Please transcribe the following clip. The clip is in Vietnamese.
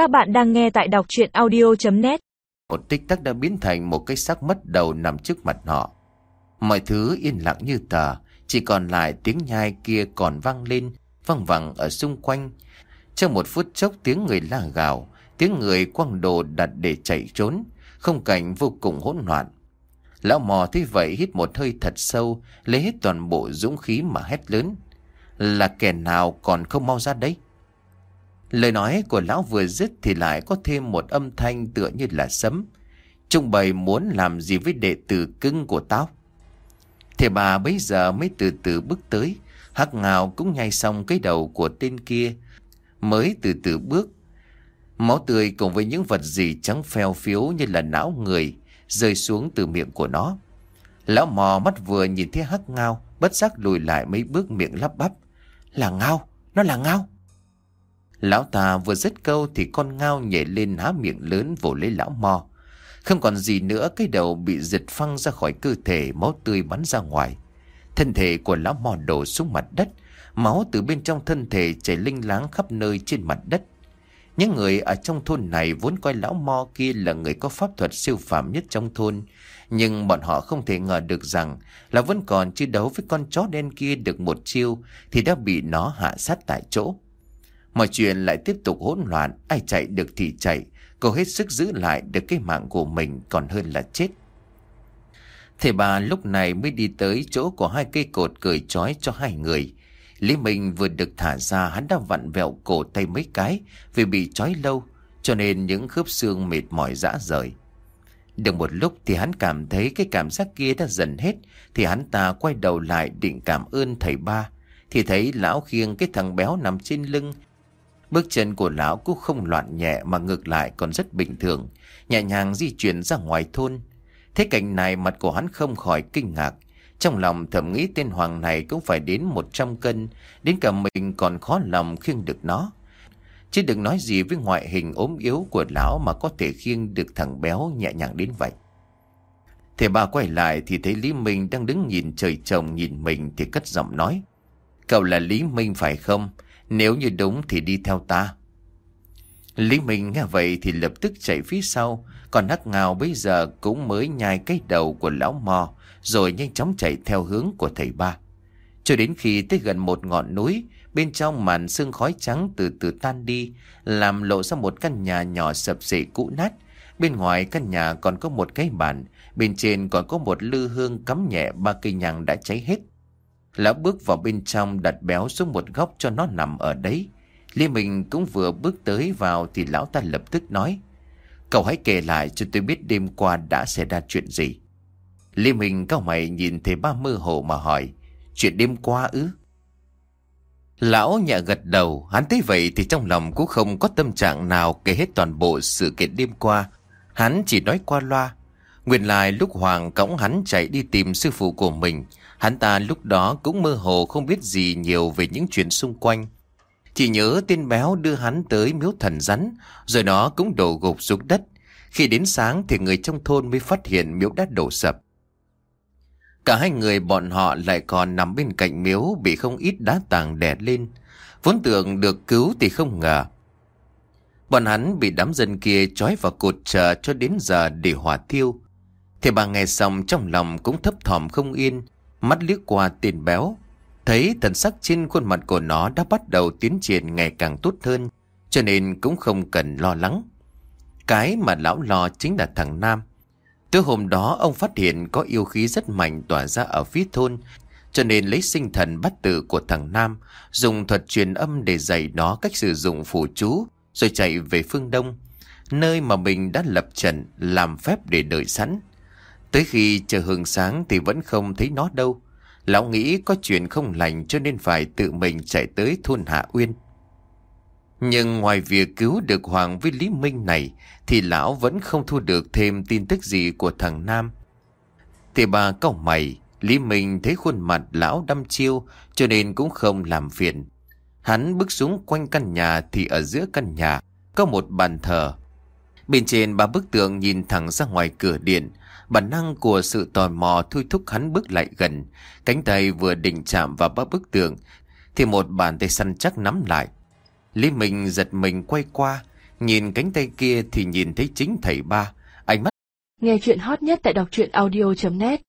Các bạn đang nghe tại đọc chuyện audio.net Một tích tắc đã biến thành một cái xác mất đầu nằm trước mặt họ. Mọi thứ yên lặng như tờ, chỉ còn lại tiếng nhai kia còn vang lên, văng vẳng ở xung quanh. Trong một phút chốc tiếng người la gào, tiếng người quăng đồ đặt để chạy trốn, không cảnh vô cùng hỗn loạn. Lão mò thấy vậy hít một hơi thật sâu, lấy hết toàn bộ dũng khí mà hét lớn. Là kẻ nào còn không mau ra đấy? Lời nói của lão vừa dứt thì lại có thêm một âm thanh tựa như là sấm. Trung bày muốn làm gì với đệ tử cưng của tao? Thì bà bây giờ mới từ từ bước tới, hắc ngào cũng nhai xong cái đầu của tên kia, mới từ từ bước. Máu tươi cùng với những vật gì trắng phèo phiếu như là não người rơi xuống từ miệng của nó. Lão mò mắt vừa nhìn thấy hắc ngao, bất giác lùi lại mấy bước miệng lắp bắp. Là ngao, nó là ngao. Lão ta vừa dứt câu thì con ngao nhảy lên há miệng lớn vồ lấy lão mo Không còn gì nữa, cái đầu bị giật phăng ra khỏi cơ thể, máu tươi bắn ra ngoài. Thân thể của lão mò đổ xuống mặt đất. Máu từ bên trong thân thể chảy linh láng khắp nơi trên mặt đất. Những người ở trong thôn này vốn coi lão mo kia là người có pháp thuật siêu phàm nhất trong thôn. Nhưng bọn họ không thể ngờ được rằng là vẫn còn chiến đấu với con chó đen kia được một chiêu thì đã bị nó hạ sát tại chỗ. Mọi chuyện lại tiếp tục hỗn loạn, ai chạy được thì chạy, cô hết sức giữ lại được cái mạng của mình còn hơn là chết. Thầy bà lúc này mới đi tới chỗ của hai cây cột cười trói cho hai người. Lý Minh vừa được thả ra hắn đã vặn vẹo cổ tay mấy cái vì bị trói lâu cho nên những khớp xương mệt mỏi rã rời. Được một lúc thì hắn cảm thấy cái cảm giác kia đã dần hết thì hắn ta quay đầu lại định cảm ơn thầy ba thì thấy lão khiêng cái thằng béo nằm trên lưng Bước chân của lão cũng không loạn nhẹ mà ngược lại còn rất bình thường, nhẹ nhàng di chuyển ra ngoài thôn. Thế cảnh này mặt của hắn không khỏi kinh ngạc. Trong lòng thầm nghĩ tên Hoàng này cũng phải đến 100 cân, đến cả mình còn khó lòng khiêng được nó. Chứ đừng nói gì với ngoại hình ốm yếu của lão mà có thể khiêng được thằng béo nhẹ nhàng đến vậy. Thế bà quay lại thì thấy Lý Minh đang đứng nhìn trời chồng nhìn mình thì cất giọng nói. Cậu là Lý Minh phải không? Nếu như đúng thì đi theo ta. Lý Minh nghe vậy thì lập tức chạy phía sau, còn hắc ngào bây giờ cũng mới nhai cái đầu của lão mò, rồi nhanh chóng chạy theo hướng của thầy ba. Cho đến khi tới gần một ngọn núi, bên trong màn sương khói trắng từ từ tan đi, làm lộ ra một căn nhà nhỏ sập xệ cũ nát. Bên ngoài căn nhà còn có một cái bàn, bên trên còn có một lư hương cắm nhẹ ba cây nhàng đã cháy hết. Lão bước vào bên trong đặt béo xuống một góc cho nó nằm ở đấy. Lê Minh cũng vừa bước tới vào thì lão ta lập tức nói. Cậu hãy kể lại cho tôi biết đêm qua đã xảy ra chuyện gì. Lê Minh cao mày nhìn thấy ba mơ hồ mà hỏi. Chuyện đêm qua ư? Lão nhẹ gật đầu, hắn thấy vậy thì trong lòng cũng không có tâm trạng nào kể hết toàn bộ sự kiện đêm qua. Hắn chỉ nói qua loa. Nguyên lại lúc Hoàng cõng hắn chạy đi tìm sư phụ của mình, Hắn ta lúc đó cũng mơ hồ không biết gì nhiều về những chuyện xung quanh. Chỉ nhớ tên béo đưa hắn tới miếu thần rắn, rồi nó cũng đổ gục xuống đất. Khi đến sáng thì người trong thôn mới phát hiện miếu đã đổ sập. Cả hai người bọn họ lại còn nằm bên cạnh miếu bị không ít đá tàng đè lên. Vốn tưởng được cứu thì không ngờ. Bọn hắn bị đám dân kia trói vào cột chờ cho đến giờ để hỏa thiêu. Thì bà nghe xong trong lòng cũng thấp thỏm không yên, Mắt liếc qua tiền béo. Thấy thần sắc trên khuôn mặt của nó đã bắt đầu tiến triển ngày càng tốt hơn Cho nên cũng không cần lo lắng. Cái mà lão lo chính là thằng Nam. Từ hôm đó ông phát hiện có yêu khí rất mạnh tỏa ra ở phía thôn Cho nên lấy sinh thần bắt tử của thằng Nam Dùng thuật truyền âm để dạy nó cách sử dụng phù chú Rồi chạy về phương Đông Nơi mà mình đã lập trận làm phép để đợi sẵn. Tới khi chờ hương sáng thì vẫn không thấy nó đâu. Lão nghĩ có chuyện không lành cho nên phải tự mình chạy tới thôn Hạ Uyên. Nhưng ngoài việc cứu được Hoàng với Lý Minh này thì lão vẫn không thu được thêm tin tức gì của thằng Nam. Thì bà cau mày, Lý Minh thấy khuôn mặt lão đăm chiêu cho nên cũng không làm phiền. Hắn bước xuống quanh căn nhà thì ở giữa căn nhà có một bàn thờ. Bên trên, ba bức tượng nhìn thẳng ra ngoài cửa điện Bản năng của sự tò mò thôi thúc hắn bước lại gần. Cánh tay vừa định chạm vào ba bức tượng Thì một bàn tay săn chắc nắm lại. Lý Minh giật mình quay qua. Nhìn cánh tay kia thì nhìn thấy chính thầy ba. Ánh mắt Nghe chuyện hot nhất tại đọc truyện audio.net